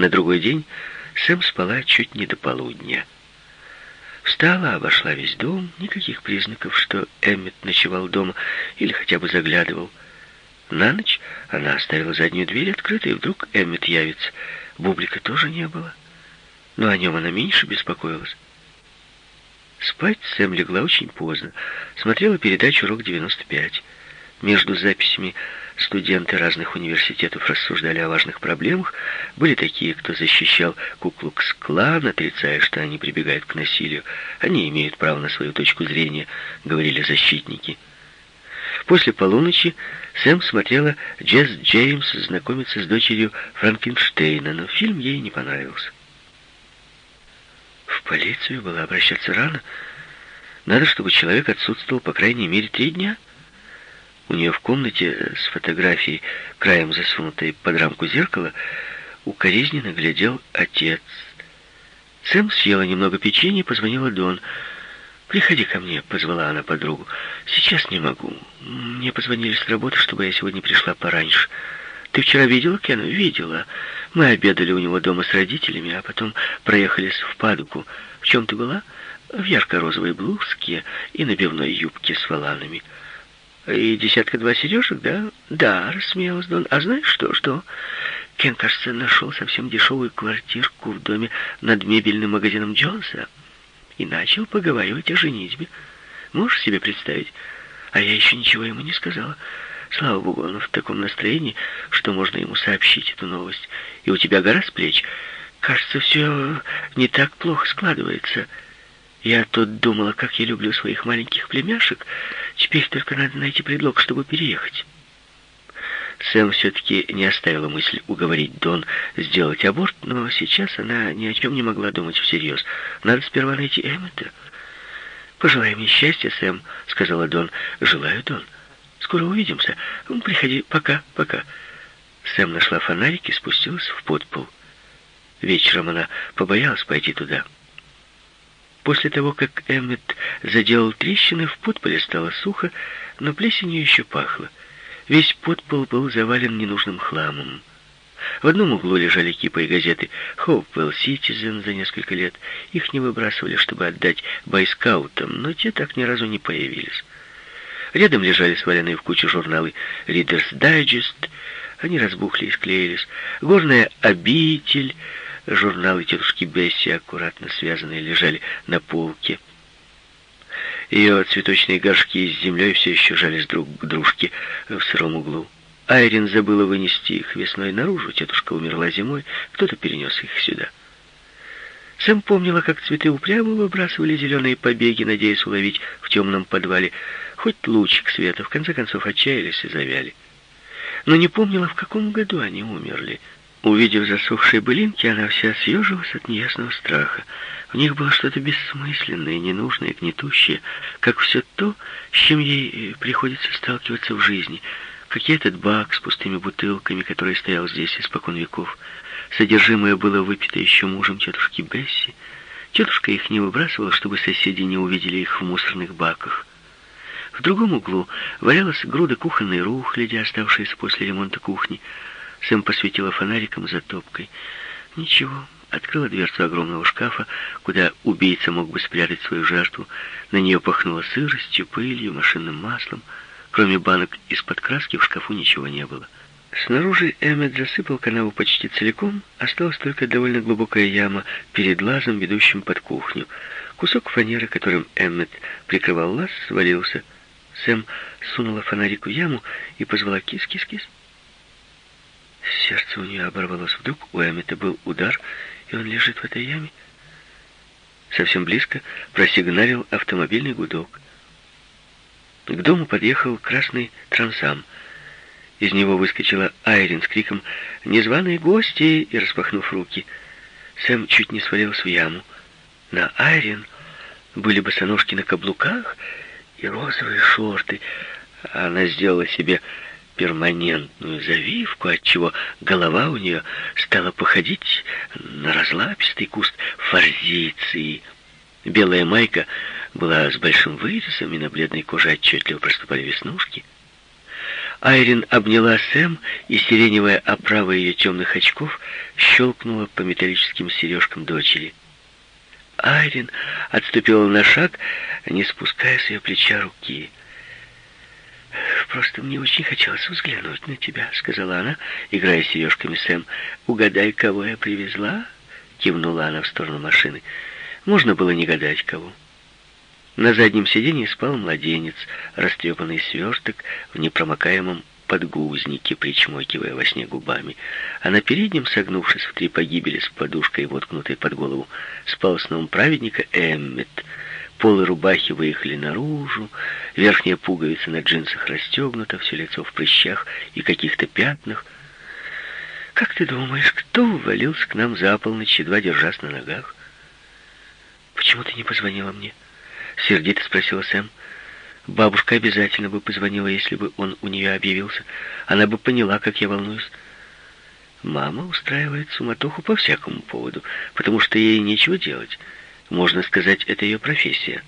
На другой день Сэм спала чуть не до полудня. Встала, обошла весь дом, никаких признаков, что Эммет ночевал дома или хотя бы заглядывал. На ночь она оставила заднюю дверь открытой, и вдруг Эммет явится. Бублика тоже не было, но о нем она меньше беспокоилась. Спать Сэм легла очень поздно, смотрела передачу «Рок-95». Между записями студенты разных университетов рассуждали о важных проблемах. Были такие, кто защищал Куклукс-клан, отрицая, что они прибегают к насилию. Они имеют право на свою точку зрения, говорили защитники. После полуночи Сэм смотрела Джесс Джеймс знакомиться с дочерью Франкенштейна, но фильм ей не понравился. В полицию было обращаться рано. Надо, чтобы человек отсутствовал по крайней мере три дня. У нее в комнате с фотографией, краем засунутой под рамку зеркала, укоризненно глядел отец. Сэм съела немного печенья и позвонила Дон. «Приходи ко мне», — позвала она подругу. «Сейчас не могу. Мне позвонили с работы, чтобы я сегодня пришла пораньше. Ты вчера видела Кена?» «Видела. Мы обедали у него дома с родителями, а потом проехались в Падуку. В чем ты была?» «В ярко-розовой блузке и набивной юбке с воланами». И десятка-два сережек, да? Да, рассмеялась Дон. А знаешь что, что? Кен, кажется, нашел совсем дешевую квартирку в доме над мебельным магазином Джонса и начал поговаривать о женитьбе. Можешь себе представить? А я еще ничего ему не сказала. Слава богу, он в таком настроении, что можно ему сообщить эту новость. И у тебя гора с плеч. Кажется, все не так плохо складывается. Я тут думала, как я люблю своих маленьких племяшек. Теперь только надо найти предлог, чтобы переехать. Сэм все-таки не оставила мысль уговорить Дон сделать аборт, но сейчас она ни о чем не могла думать всерьез. Надо сперва найти Эммета. «Пожелай мне счастья, Сэм», — сказала Дон. «Желаю, Дон. Скоро увидимся. Приходи. Пока, пока». Сэм нашла фонарик и спустилась в подпол. Вечером она побоялась пойти туда. После того, как Эммет заделал трещины, в подполе стало сухо, но плесенью еще пахло. Весь подпол был завален ненужным хламом. В одном углу лежали кипы и газеты «Хоупвелл Ситизен» за несколько лет. Их не выбрасывали, чтобы отдать байскаутам, но те так ни разу не появились. Рядом лежали сваленные в кучу журналы «Reader's Digest». Они разбухли и склеились. «Горная обитель», Журналы тетушки Бесси, аккуратно связанные, лежали на полке. Ее цветочные горшки с землей все еще жались друг к дружке в сыром углу. Айрин забыла вынести их весной наружу, тетушка умерла зимой, кто-то перенес их сюда. Сэм помнила, как цветы упрямо выбрасывали зеленые побеги, надеясь уловить в темном подвале хоть лучик света, в конце концов отчаялись и завяли. Но не помнила, в каком году они умерли. Увидев засохшие былинки, она вся съежилась от неясного страха. В них было что-то бессмысленное, ненужное, гнетущее, как все то, с чем ей э, приходится сталкиваться в жизни. Как и этот бак с пустыми бутылками, который стоял здесь испокон веков. Содержимое было выпито еще мужем тетушки Бесси. Тетушка их не выбрасывала, чтобы соседи не увидели их в мусорных баках. В другом углу валялась груда кухонной рухляди, оставшаяся после ремонта кухни. Сэм посветила фонариком за топкой. Ничего. Открыла дверцу огромного шкафа, куда убийца мог бы спрятать свою жертву. На нее пахнуло сыростью, пылью, машинным маслом. Кроме банок из-под краски в шкафу ничего не было. Снаружи Эммет засыпал канаву почти целиком, осталась только довольно глубокая яма перед лазом, ведущим под кухню. Кусок фанеры, которым Эммет прикрывал лаз, свалился. Сэм сунула фонарик в яму и позвала «Кис-кис-кис». Сердце у нее оборвалось вдруг, у Эммета был удар, и он лежит в этой яме. Совсем близко просигналил автомобильный гудок. К дому подъехал красный трансам. Из него выскочила Айрин с криком «Незваные гости!» и распахнув руки. Сэм чуть не свалился в яму. На Айрин были босоножки на каблуках и розовые шорты. Она сделала себе перманентную завивку, отчего голова у нее стала походить на разлапистый куст форзиции. Белая майка была с большим вырезом, и на бледной коже отчетливо проступали веснушки. Айрин обняла Сэм, и сиреневая оправа ее темных очков щелкнула по металлическим сережкам дочери. Айрин отступила на шаг, не спуская с ее плеча руки. «Просто мне очень хотелось взглянуть на тебя», — сказала она, играя сережками Сэм. «Угадай, кого я привезла?» — кивнула она в сторону машины. Можно было не гадать, кого. На заднем сиденье спал младенец, растрепанный сверток в непромокаемом подгузнике, причмокивая во сне губами. А на переднем, согнувшись в три погибели с подушкой, воткнутой под голову, спал сном праведника Эммет. Полы рубахи выехали наружу, верхняя пуговица на джинсах расстегнута, все лицо в прыщах и каких-то пятнах. «Как ты думаешь, кто ввалился к нам за полночь, едва держась на ногах?» «Почему ты не позвонила мне?» Сердито спросила Сэм. Бабушка обязательно бы позвонила, если бы он у нее объявился. Она бы поняла, как я волнуюсь. Мама устраивает суматоху по всякому поводу, потому что ей нечего делать. Можно сказать, это ее профессия.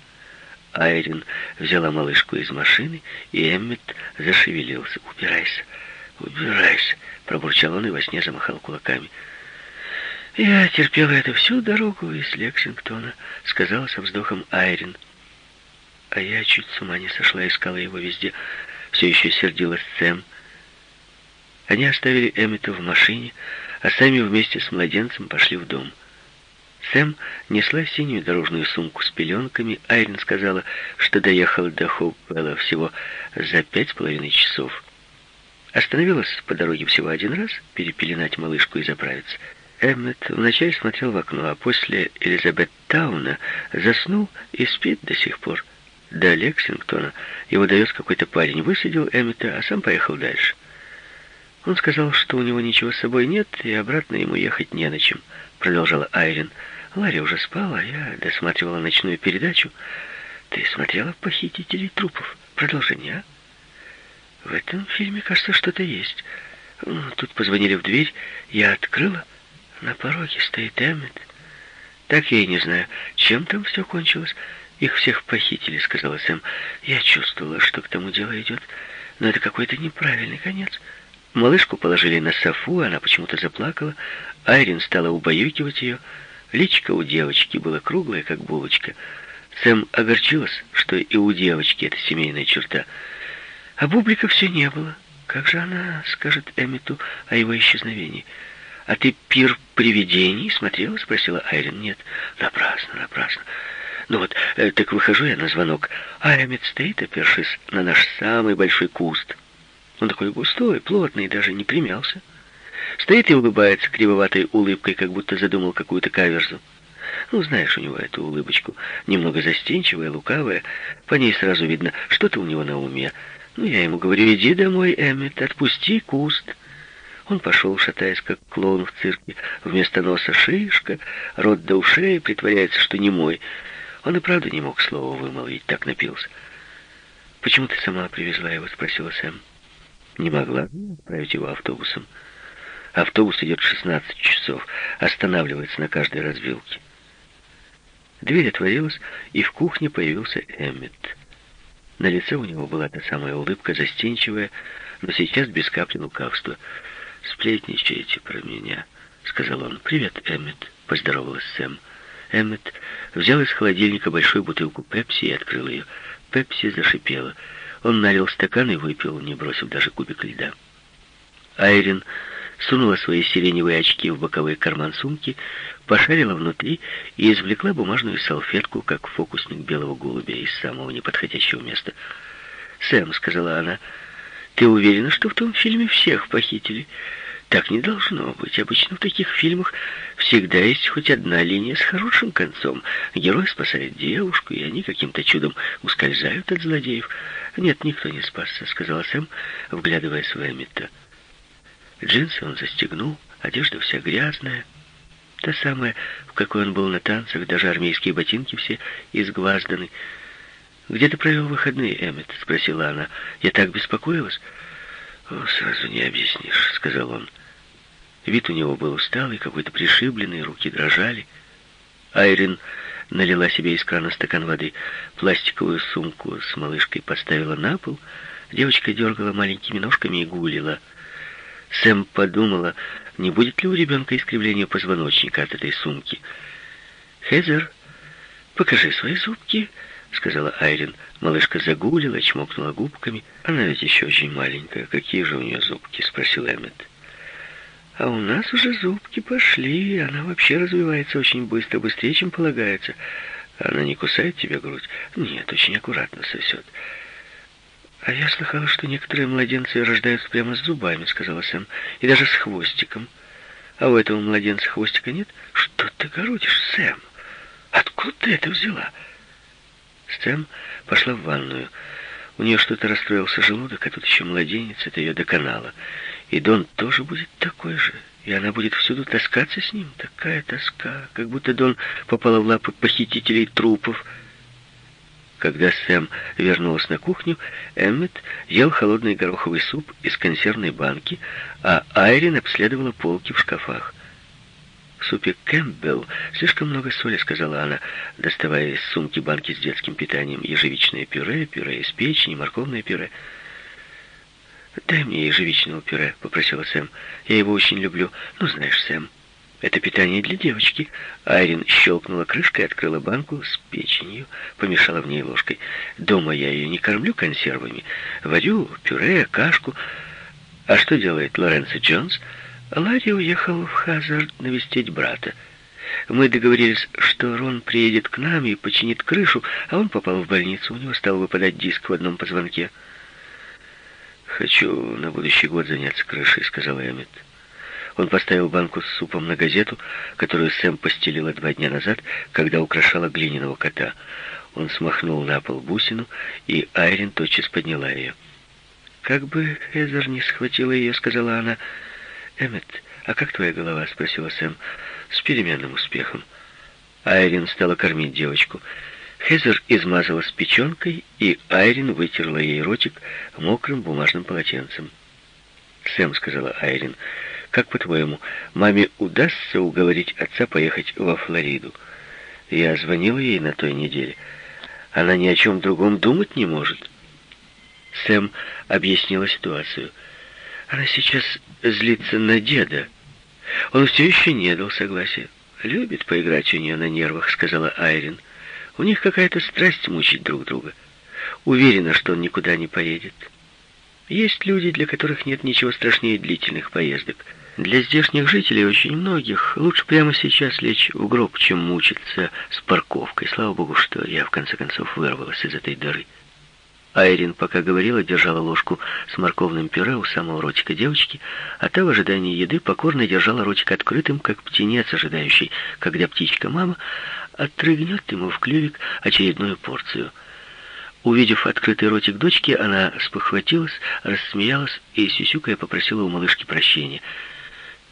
Айрин взяла малышку из машины, и Эммет зашевелился. «Убирайся, убирайся!» — пробурчал он и во сне замахал кулаками. «Я терпела это всю дорогу из Лексингтона», — сказала со вздохом Айрин. А я чуть с ума не сошла, искала его везде. Все еще сердилась Сэм. Они оставили Эммета в машине, а сами вместе с младенцем пошли в дом. Сэм несла синюю дорожную сумку с пеленками. Айрин сказала, что доехала до Хоупвелла всего за пять с половиной часов. Остановилась по дороге всего один раз, перепеленать малышку и заправиться. Эммет вначале смотрел в окно, а после Элизабет Тауна заснул и спит до сих пор до Лексингтона его довез какой-то парень, высадил Эммета, а сам поехал дальше. Он сказал, что у него ничего с собой нет, и обратно ему ехать не на чем, продолжала Айрин. Ларри уже спала, я досматривала ночную передачу. Ты смотрела «Похитителей трупов»? Продолжение, а? В этом фильме, кажется, что-то есть. Ну, тут позвонили в дверь, я открыла. На пороге стоит Эммет. Так я и не знаю, чем там все кончилось. «Их всех похитили», — сказала Сэм. «Я чувствовала, что к тому дело идет, но это какой-то неправильный конец». Малышку положили на софу, она почему-то заплакала. Айрин стала убаюкивать ее. Личико у девочки было круглое, как булочка. Сэм огорчилась, что и у девочки это семейная черта. А Бублика все не было. Как же она скажет Эммету о его исчезновении? «А ты пир привидений смотрела?» — спросила Айрин. «Нет, напрасно, напрасно. Ну вот, э, так выхожу я на звонок, а Эммет стоит, опершись на наш самый большой куст. Он такой густой, плотный, даже не примялся. Стоит и улыбается кривоватой улыбкой, как будто задумал какую-то каверзу. Ну, знаешь, у него эту улыбочку, немного застенчивая, лукавая. По ней сразу видно, что-то у него на уме. Ну, я ему говорю, иди домой, Эммет, отпусти куст. Он пошел, шатаясь, как клоун в цирке. Вместо носа шишка, рот до ушей, притворяется, что не мой. Он и правда не мог слова вымолвить, так напился. «Почему ты сама привезла его?» — спросила Сэм. «Не могла отправить его автобусом. Автобус идет 16 часов, останавливается на каждой развилке». Дверь отворилась, и в кухне появился Эммет. На лице у него была та самая улыбка, застенчивая, но сейчас без капли лукавства. «Сплетничаете про меня», — сказал он. «Привет, Эммет», — поздоровалась Сэм. Эммет взял из холодильника большую бутылку пепси и открыл ее. Пепси зашипела. Он налил стакан и выпил, не бросив даже кубик льда. Айрин сунула свои сиреневые очки в боковой карман сумки, пошарила внутри и извлекла бумажную салфетку, как фокусник белого голубя из самого неподходящего места. «Сэм», — сказала она, — «ты уверена, что в том фильме всех похитили?» Так не должно быть. Обычно в таких фильмах всегда есть хоть одна линия с хорошим концом. Герой спасает девушку, и они каким-то чудом ускользают от злодеев. Нет, никто не спасся, сказала Сэм, вглядываясь в Эммета. Джинсы он застегнул, одежда вся грязная. Та самая, в какой он был на танцах, даже армейские ботинки все изгвазданы. «Где ты провел выходные, Эммет?» — спросила она. «Я так беспокоилась». «О, сразу не объяснишь», — сказал он. Вид у него был усталый, какой-то пришибленный, руки дрожали. Айрин налила себе из крана стакан воды, пластиковую сумку с малышкой поставила на пол, Девочка дергала маленькими ножками и гулила. Сэм подумала, не будет ли у ребенка искривления позвоночника от этой сумки. «Хезер, покажи свои зубки», — сказала Айрин. Малышка загулила, чмокнула губками. «Она ведь еще очень маленькая. Какие же у нее зубки?» — спросил Эммет. «А у нас уже зубки пошли. Она вообще развивается очень быстро, быстрее, чем полагается. Она не кусает тебе грудь?» «Нет, очень аккуратно сосет». «А я слыхала, что некоторые младенцы рождаются прямо с зубами», — сказала Сэм, — «и даже с хвостиком. А у этого младенца хвостика нет? Что ты городишь, Сэм? Откуда ты это взяла?» Сэм пошла в ванную. У нее что-то расстроился желудок, а тут еще младенец, это ее доконало. И Дон тоже будет такой же, и она будет всюду таскаться с ним. Такая тоска, как будто Дон попала в лапы похитителей трупов. Когда Сэм вернулась на кухню, Эммет ел холодный гороховый суп из консервной банки, а Айрин обследовала полки в шкафах. «В супе Кэмпбелл слишком много соли», — сказала она, доставая из сумки банки с детским питанием. «Ежевичное пюре, пюре из печени, морковное пюре». «Дай мне ежевичного пюре», — попросила Сэм. «Я его очень люблю. Ну, знаешь, Сэм, это питание для девочки». Айрин щелкнула крышкой, открыла банку с печенью, помешала в ней ложкой. «Дома я ее не кормлю консервами. Варю пюре, кашку. А что делает Лоренцо Джонс?» Ларри уехал в Хазард навестить брата. Мы договорились, что Рон приедет к нам и починит крышу, а он попал в больницу. У него стал выпадать диск в одном позвонке. «Хочу на будущий год заняться крышей», — сказал Эммет. Он поставил банку с супом на газету, которую Сэм постелила два дня назад, когда украшала глиняного кота. Он смахнул на пол бусину, и Айрин тотчас подняла ее. «Как бы Эзер не схватила ее», — сказала она, — «Эммет, а как твоя голова?» — спросила Сэм. «С переменным успехом». Айрин стала кормить девочку. Хезер измазалась печенкой, и Айрин вытерла ей ротик мокрым бумажным полотенцем. «Сэм», — сказала Айрин, — «как, по-твоему, маме удастся уговорить отца поехать во Флориду?» Я звонила ей на той неделе. Она ни о чем другом думать не может. Сэм объяснила ситуацию — она сейчас злится на деда. Он все еще не дал согласия. «Любит поиграть у нее на нервах», — сказала Айрин. «У них какая-то страсть мучить друг друга. Уверена, что он никуда не поедет. Есть люди, для которых нет ничего страшнее длительных поездок. Для здешних жителей, очень многих, лучше прямо сейчас лечь в гроб, чем мучиться с парковкой. Слава богу, что я в конце концов вырвалась из этой дыры». Айрин, пока говорила, держала ложку с морковным пюре у самого ротика девочки, а та в ожидании еды покорно держала ротик открытым, как птенец, ожидающий, когда птичка-мама отрыгнет ему в клювик очередную порцию. Увидев открытый ротик дочки, она спохватилась, рассмеялась и, сюсюкая, попросила у малышки прощения.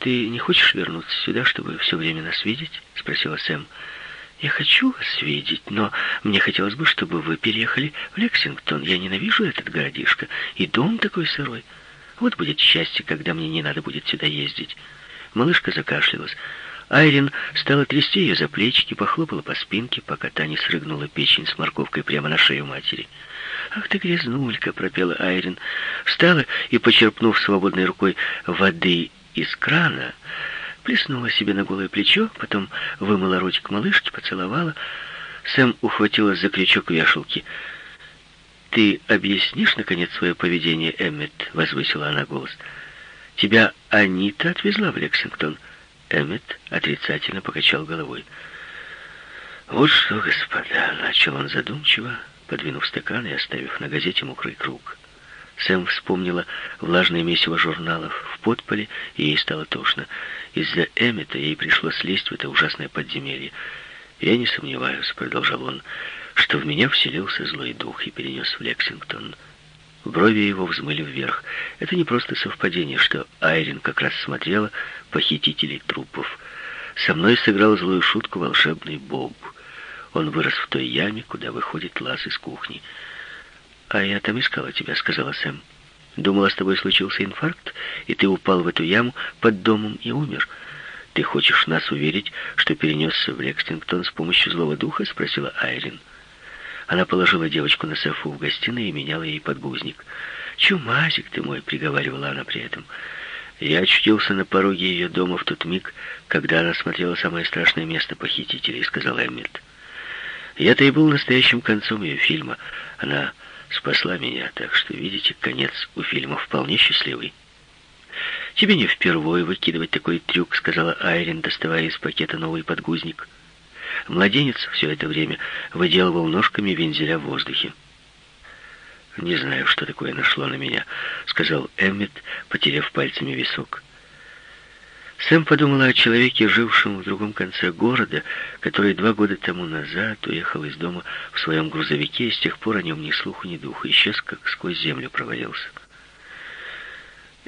«Ты не хочешь вернуться сюда, чтобы все время нас видеть?» — спросила Сэм. Я хочу вас видеть, но мне хотелось бы, чтобы вы переехали в Лексингтон. Я ненавижу этот городишко, и дом такой сырой. Вот будет счастье, когда мне не надо будет сюда ездить». Малышка закашлялась. Айрин стала трясти ее за плечики, похлопала по спинке, пока та не срыгнула печень с морковкой прямо на шею матери. «Ах ты грязнулька!» — пропела Айрин. Встала и, почерпнув свободной рукой воды из крана, плеснула себе на голое плечо, потом вымыла ротик малышки, поцеловала. Сэм ухватила за крючок вешалки. «Ты объяснишь, наконец, свое поведение, Эммет?» — возвысила она голос. «Тебя Анита отвезла в Лексингтон?» Эммет отрицательно покачал головой. «Вот что, господа!» — начал он задумчиво, подвинув стакан и оставив на газете мокрый круг. Сэм вспомнила влажное месиво журналов в подполе, и ей стало тошно. Из-за Эммета ей пришлось лезть в это ужасное подземелье. «Я не сомневаюсь», — продолжал он, — «что в меня вселился злой дух и перенес в Лексингтон». Брови его взмыли вверх. Это не просто совпадение, что Айрин как раз смотрела похитителей трупов. Со мной сыграл злую шутку волшебный Боб. Он вырос в той яме, куда выходит лаз из кухни. «А я там искала тебя», — сказала Сэм. Думала, с тобой случился инфаркт, и ты упал в эту яму под домом и умер. Ты хочешь нас уверить, что перенесся в Лексингтон с помощью злого духа?» — спросила Айрин. Она положила девочку на софу в гостиной и меняла ей подгузник. «Чумазик ты мой!» — приговаривала она при этом. Я очутился на пороге ее дома в тот миг, когда она смотрела самое страшное место похитителей, сказал Эммет. Я-то и был настоящим концом ее фильма. Она спасла меня, так что, видите, конец у фильма вполне счастливый. «Тебе не впервой выкидывать такой трюк», — сказала Айрин, доставая из пакета новый подгузник. Младенец все это время выделывал ножками вензеля в воздухе. «Не знаю, что такое нашло на меня», — сказал Эммет, потеряв пальцами висок. Сэм подумала о человеке, жившем в другом конце города, который два года тому назад уехал из дома в своем грузовике, и с тех пор о нем ни слуху, ни духу, исчез, как сквозь землю провалился.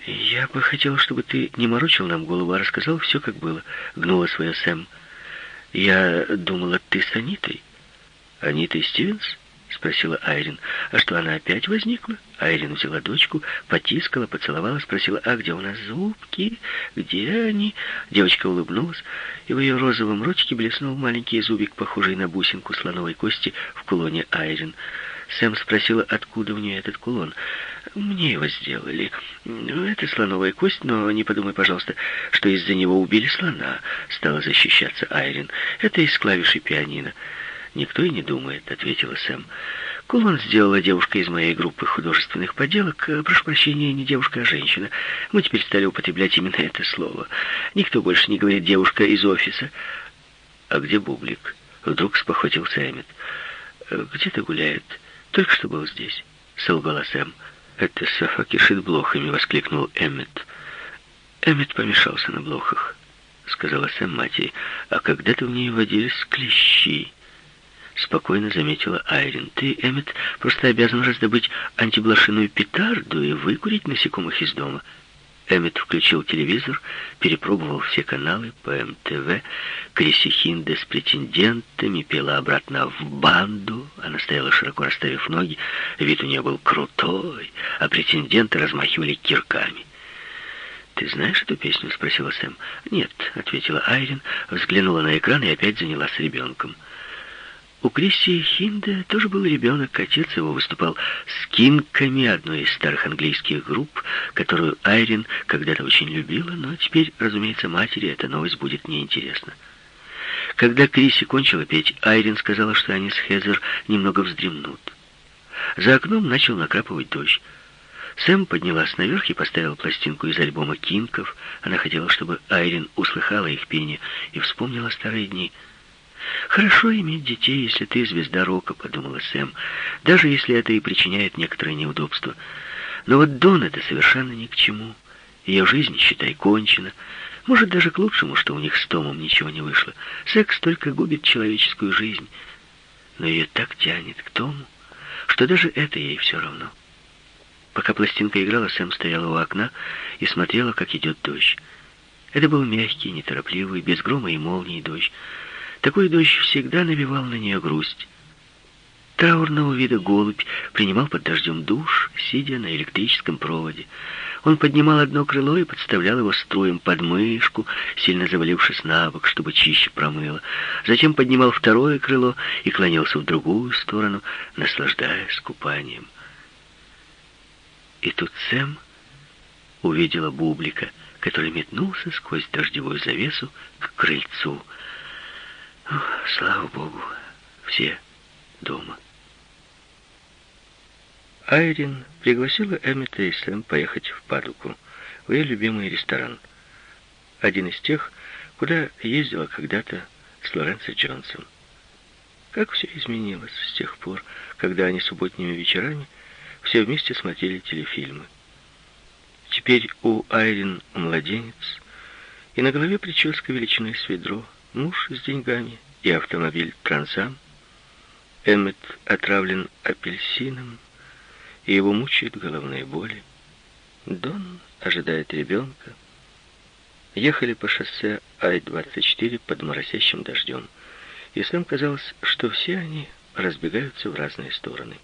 «Я бы хотела, чтобы ты не морочил нам голову, а рассказал все, как было», — гнула свое Сэм. «Я думала, ты с Анитой». «Анитой Стивенс?» — спросила Айрин. «А что, она опять возникла?» Айрин взяла дочку, потискала, поцеловала, спросила, «А где у нас зубки? Где они?» Девочка улыбнулась, и в ее розовом ротике блеснул маленький зубик, похожий на бусинку слоновой кости в кулоне Айрин. Сэм спросила, откуда у нее этот кулон. «Мне его сделали. Это слоновая кость, но не подумай, пожалуйста, что из-за него убили слона», — стала защищаться Айрин. «Это из клавиши пианино». «Никто и не думает», — ответила Сэм. «Кулон сделала девушка из моей группы художественных поделок. Э, прошу прощения, не девушка, а женщина. Мы теперь стали употреблять именно это слово. Никто больше не говорит «девушка из офиса». «А где Бублик?» Вдруг спохватился Эммет. «Э, «Где-то гуляет. Только что был здесь», — солгала Сэм. «Это Софа кишит блохами», — воскликнул Эммет. Эммет помешался на блохах, — сказала Сэм матери. «А когда-то в ней водились клещи». Спокойно заметила Айрин. Ты, Эммет, просто обязан раздобыть антиблошиную петарду и выкурить насекомых из дома. Эммет включил телевизор, перепробовал все каналы по МТВ. Криси Хинде с претендентами пела обратно в банду. Она стояла широко расставив ноги. Вид у нее был крутой, а претенденты размахивали кирками. «Ты знаешь эту песню?» — спросила Сэм. «Нет», — ответила Айрин, взглянула на экран и опять занялась ребенком. У Кристи Хинда тоже был ребенок. Отец его выступал с кинками одной из старых английских групп, которую Айрин когда-то очень любила, но теперь, разумеется, матери эта новость будет неинтересна. Когда Криси кончила петь, Айрин сказала, что они с Хезер немного вздремнут. За окном начал накрапывать дождь. Сэм поднялась наверх и поставила пластинку из альбома Кинков. Она хотела, чтобы Айрин услыхала их пение и вспомнила старые дни — «Хорошо иметь детей, если ты звезда рока», — подумала Сэм, «даже если это и причиняет некоторое неудобство. Но вот Дон это совершенно ни к чему. Ее жизнь, считай, кончена. Может, даже к лучшему, что у них с Томом ничего не вышло. Секс только губит человеческую жизнь. Но ее так тянет к Тому, что даже это ей все равно». Пока пластинка играла, Сэм стояла у окна и смотрела, как идет дождь. Это был мягкий, неторопливый, без грома и молнии дождь, такой дождь всегда навевал на нее грусть. Траурного вида голубь принимал под дождем душ, сидя на электрическом проводе. Он поднимал одно крыло и подставлял его струем под мышку, сильно завалившись на бок, чтобы чище промыло. Затем поднимал второе крыло и клонился в другую сторону, наслаждаясь купанием. И тут Сэм увидела Бублика, который метнулся сквозь дождевую завесу к крыльцу. Слава Богу, все дома. Айрин пригласила Эммета и Сэм поехать в Падуку, в ее любимый ресторан. Один из тех, куда ездила когда-то с Лоренцо Джонсом. Как все изменилось с тех пор, когда они субботними вечерами все вместе смотрели телефильмы. Теперь у Айрин младенец, и на голове прическа величиной с ведро, муж с деньгами и автомобиль Трансам. Эммет отравлен апельсином, и его мучают головные боли. Дон ожидает ребенка. Ехали по шоссе Ай-24 под моросящим дождем, и Сэм казалось, что все они разбегаются в разные стороны.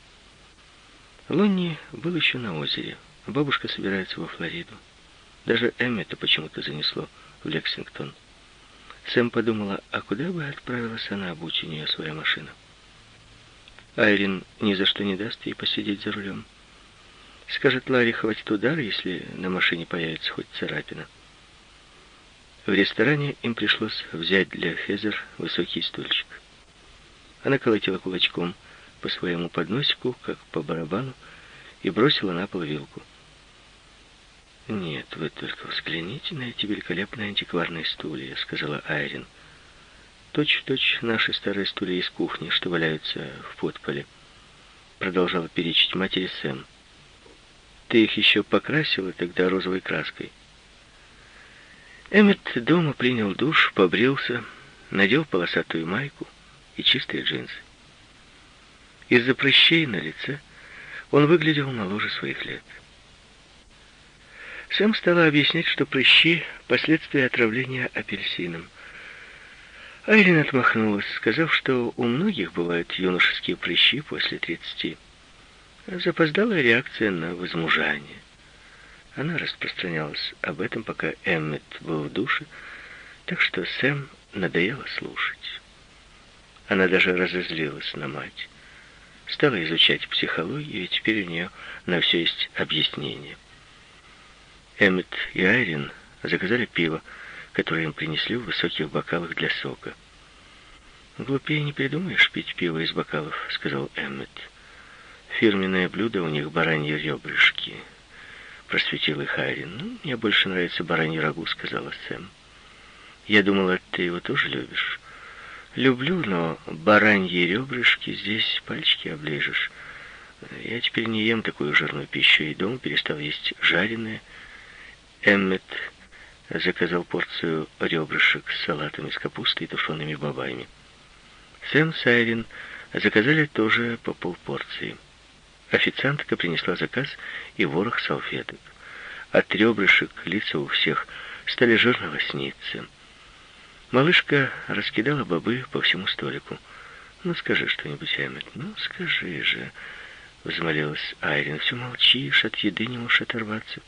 Лонни был еще на озере. Бабушка собирается во Флориду. Даже Эммета почему-то занесло в Лексингтон. Сэм подумала, а куда бы отправилась она, будь у нее своя машина? Айрин ни за что не даст ей посидеть за рулем. Скажет Ларри, хватит удара, если на машине появится хоть царапина. В ресторане им пришлось взять для Хезер высокий стульчик. Она колотила кулачком по своему подносику, как по барабану, и бросила на пол вилку. «Нет, вы только взгляните на эти великолепные антикварные стулья», — сказала Айрин. «Точь-в-точь наши старые стулья из кухни, что валяются в подполе», — продолжала перечить матери Сэм. «Ты их еще покрасила тогда розовой краской». Эммет дома принял душ, побрился, надел полосатую майку и чистые джинсы. Из-за прыщей на лице он выглядел моложе своих лет. Сэм стала объяснять, что прыщи — последствия отравления апельсином. Айрин отмахнулась, сказав, что у многих бывают юношеские прыщи после тридцати. Запоздалая реакция на возмужание. Она распространялась об этом, пока Эммет был в душе, так что Сэм надоело слушать. Она даже разозлилась на мать. Стала изучать психологию, и теперь у нее на все есть объяснение. Эммет и Айрин заказали пиво, которое им принесли в высоких бокалах для сока. «Глупее не придумаешь пить пиво из бокалов», — сказал Эммет. «Фирменное блюдо у них бараньи ребрышки». Просветил их Айрин. «Ну, мне больше нравится бараньи рагу», — сказала Сэм. «Я думала, ты его тоже любишь». «Люблю, но бараньи ребрышки здесь пальчики оближешь. Я теперь не ем такую жирную пищу, и дома перестал есть жареное, Эммет заказал порцию ребрышек с салатом из капусты и тушеными бобами. Сэм с Айрин заказали тоже по полпорции. Официантка принесла заказ и ворох салфеток. От ребрышек лица у всех стали жирно лосниться. Малышка раскидала бобы по всему столику. «Ну, скажи что-нибудь, Эммет, ну, скажи же», — взмолилась Айрин. «Все молчишь, от еды не можешь оторваться».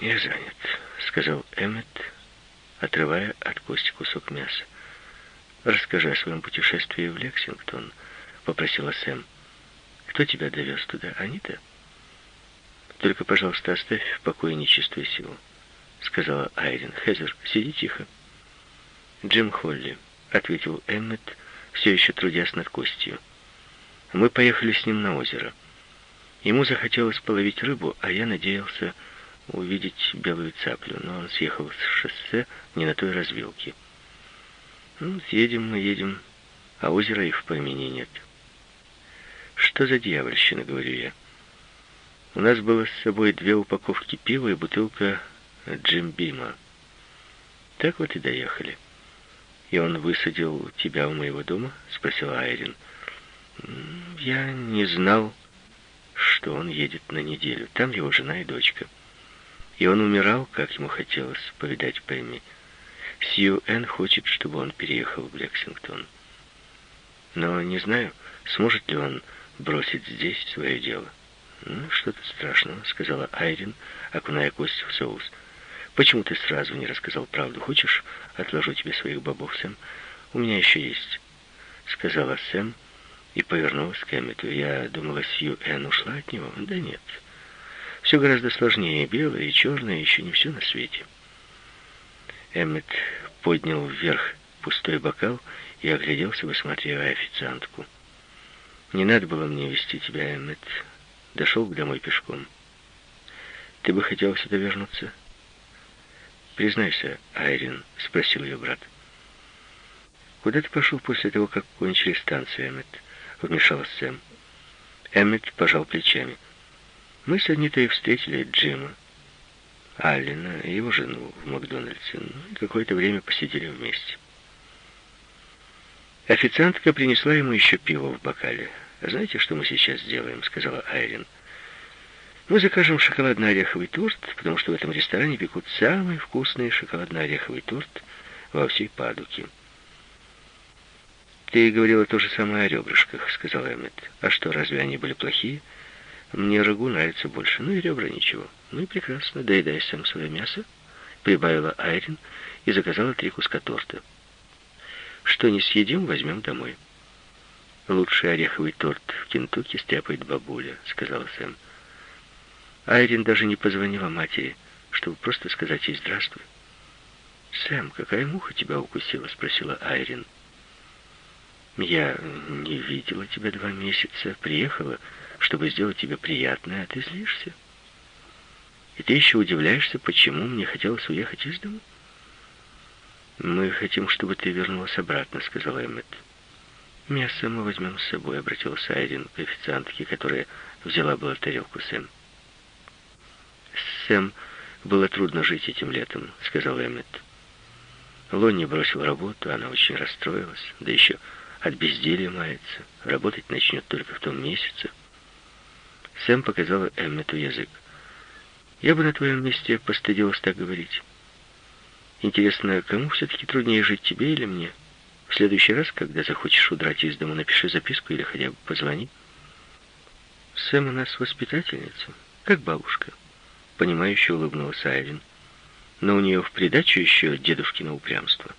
«Я занят», — сказал Эммет, отрывая от кости кусок мяса. «Расскажи о своем путешествии в Лексингтон», — попросила Сэм. «Кто тебя довез туда, Анита?» «Только, пожалуйста, оставь в покое нечистую силу», — сказала Айрин. «Хезер, сиди тихо». «Джим Холли», — ответил Эммет, все еще трудясь над костью. «Мы поехали с ним на озеро. Ему захотелось половить рыбу, а я надеялся увидеть белую цаплю, но он съехал с шоссе не на той развилке. Ну, едем мы, едем, а озера и в помине нет. Что за дьявольщина, говорю я. У нас было с собой две упаковки пива и бутылка Джимбима. Так вот и доехали. И он высадил тебя у моего дома? Спросила Айрин. Я не знал, что он едет на неделю. Там его жена и дочка. И он умирал, как ему хотелось повидать Пэмми. Сью Энн хочет, чтобы он переехал в Лексингтон. Но не знаю, сможет ли он бросить здесь свое дело. «Ну, что-то страшного», — сказала Айрин, окуная кость в соус. «Почему ты сразу не рассказал правду? Хочешь, отложу тебе своих бобов, Сэм? У меня еще есть», — сказала Сэм и повернулась к Эммету. «Я думала, Сью Энн ушла от него?» «Да нет». Все гораздо сложнее. Белое и черное еще не все на свете. Эммет поднял вверх пустой бокал и огляделся, высматривая официантку. «Не надо было мне вести тебя, Эммет. Дошел домой пешком. Ты бы хотел сюда вернуться?» «Признайся, Айрин», — спросил ее брат. «Куда ты пошел после того, как кончили станцию, Эммет?» — вмешалась Сэм. Эммет пожал плечами. Мы с Анитой встретили Джима, Аллена и его жену в Макдональдсе. Ну, какое-то время посидели вместе. Официантка принесла ему еще пиво в бокале. «Знаете, что мы сейчас сделаем?» — сказала Айрин. «Мы закажем шоколадно-ореховый торт, потому что в этом ресторане пекут самый вкусный шоколадно-ореховый торт во всей Падуке». «Ты говорила то же самое о ребрышках», — сказал Эммет. «А что, разве они были плохие?» Мне рагу нравится больше, ну и ребра ничего. Ну и прекрасно, доедай сам свое мясо, прибавила Айрин и заказала три куска торта. Что не съедим, возьмем домой. «Лучший ореховый торт в Кентукки стряпает бабуля», — сказала Сэм. Айрин даже не позвонила матери, чтобы просто сказать ей «здравствуй». «Сэм, какая муха тебя укусила?» — спросила Айрин. «Я не видела тебя два месяца. Приехала, чтобы сделать тебе приятное, а ты злишься. И ты еще удивляешься, почему мне хотелось уехать из дома?» «Мы хотим, чтобы ты вернулась обратно», — сказала Эммет. «Мясо мы возьмем с собой», — обратился Айрин к официантке, которая взяла была тарелку Сэм. «Сэм, было трудно жить этим летом», — сказал Эммет. Лонни бросил работу, она очень расстроилась, да еще от безделья мается. Работать начнет только в том месяце. Сэм показала Эммету язык. «Я бы на твоем месте постыдилась так говорить. Интересно, кому все-таки труднее жить, тебе или мне? В следующий раз, когда захочешь удрать из дома, напиши записку или хотя бы позвони. Сэм у нас воспитательница, как бабушка». Понимающе улыбнулась Айвин но у нее в придачу еще дедушкино упрямство.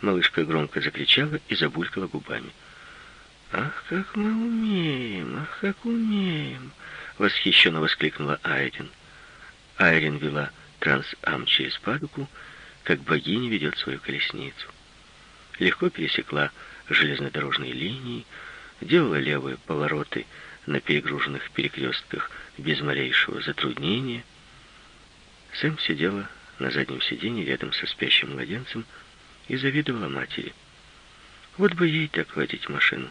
Малышка громко закричала и забулькала губами. «Ах, как мы умеем! Ах, как умеем!» Восхищенно воскликнула Айрин. Айрин вела трансам через падуку, как богиня ведет свою колесницу. Легко пересекла железнодорожные линии, делала левые повороты на перегруженных перекрестках без малейшего затруднения — Сэм сидела на заднем сиденье рядом со спящим младенцем и завидовала матери. Вот бы ей так водить машину.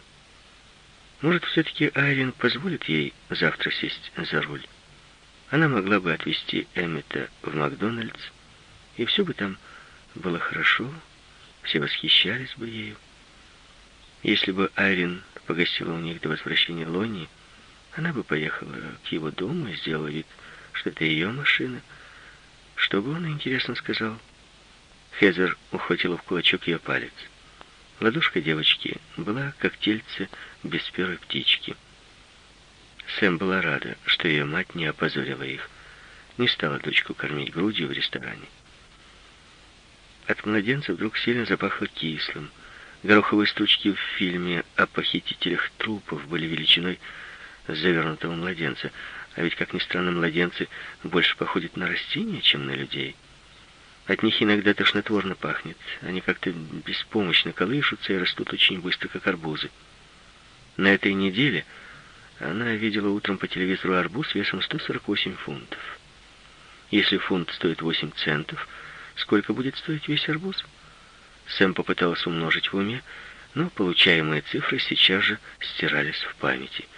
Может, все-таки Айрин позволит ей завтра сесть за руль. Она могла бы отвезти Эммета в Макдональдс, и все бы там было хорошо, все восхищались бы ею. Если бы Айрин погостила у них до возвращения Лони, она бы поехала к его дому и сделала вид, что это ее машина — что бы он, интересно, сказал? Хезер ухватила в кулачок ее палец. Ладошка девочки была как тельце без первой птички. Сэм была рада, что ее мать не опозорила их, не стала дочку кормить грудью в ресторане. От младенца вдруг сильно запахло кислым. Гороховые стручки в фильме о похитителях трупов были величиной завернутого младенца — а ведь, как ни странно, младенцы больше походят на растения, чем на людей. От них иногда тошнотворно пахнет. Они как-то беспомощно колышутся и растут очень быстро, как арбузы. На этой неделе она видела утром по телевизору арбуз весом 148 фунтов. Если фунт стоит 8 центов, сколько будет стоить весь арбуз? Сэм попытался умножить в уме, но получаемые цифры сейчас же стирались в памяти –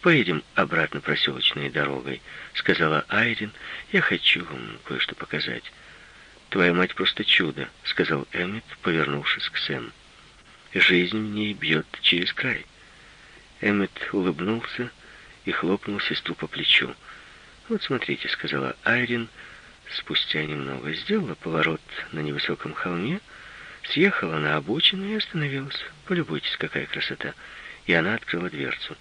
«Поедем обратно проселочной дорогой», — сказала Айрин. «Я хочу вам кое-что показать». «Твоя мать просто чудо», — сказал Эммет, повернувшись к Сэм. «Жизнь в ней бьет через край». Эммет улыбнулся и хлопнул сестру по плечу. «Вот смотрите», — сказала Айрин, спустя немного. Сделала поворот на невысоком холме, съехала на обочину и остановилась. «Полюбуйтесь, какая красота!» И она открыла дверцу.